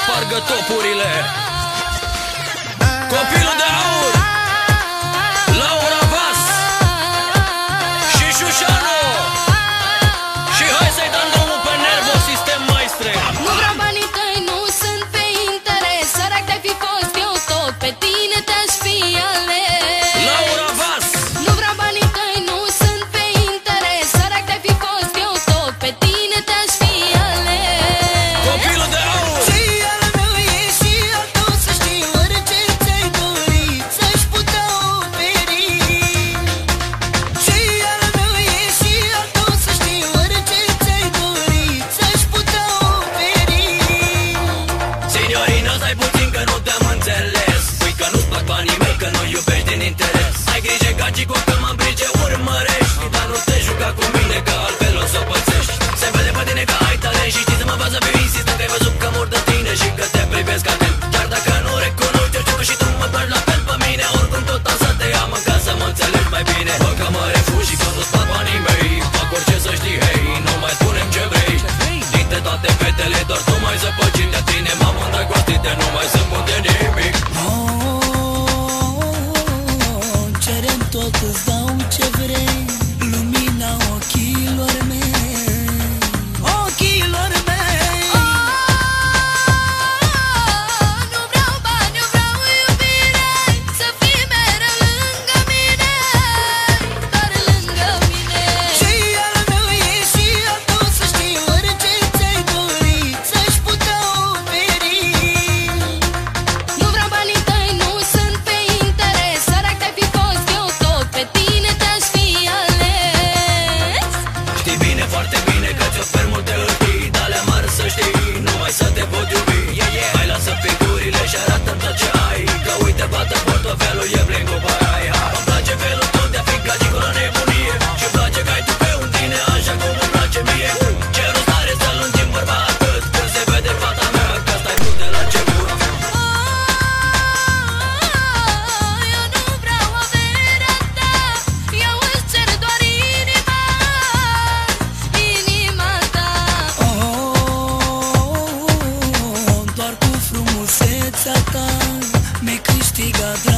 spargă topurile. Copilul de aur da da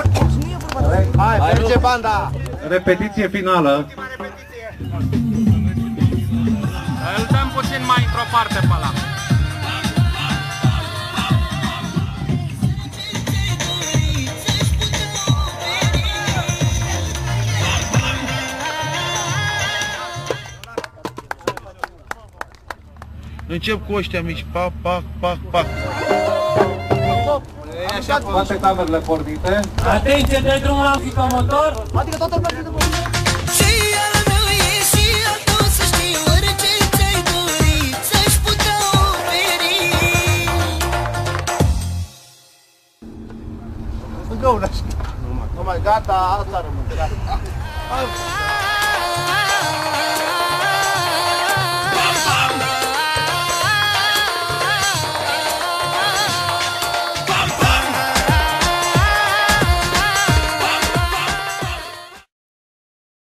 Hai, merge banda! Repetiție finală. Îl dăm puțin mai într-o parte pe ăla. Încep cu ăștia mici, pac, pac, pac, pac stop! Toate camerele pornite. Atenție, de drumul la motor. Adică toată lumea de drumul. Găulă. Numai gata, asta rămâne.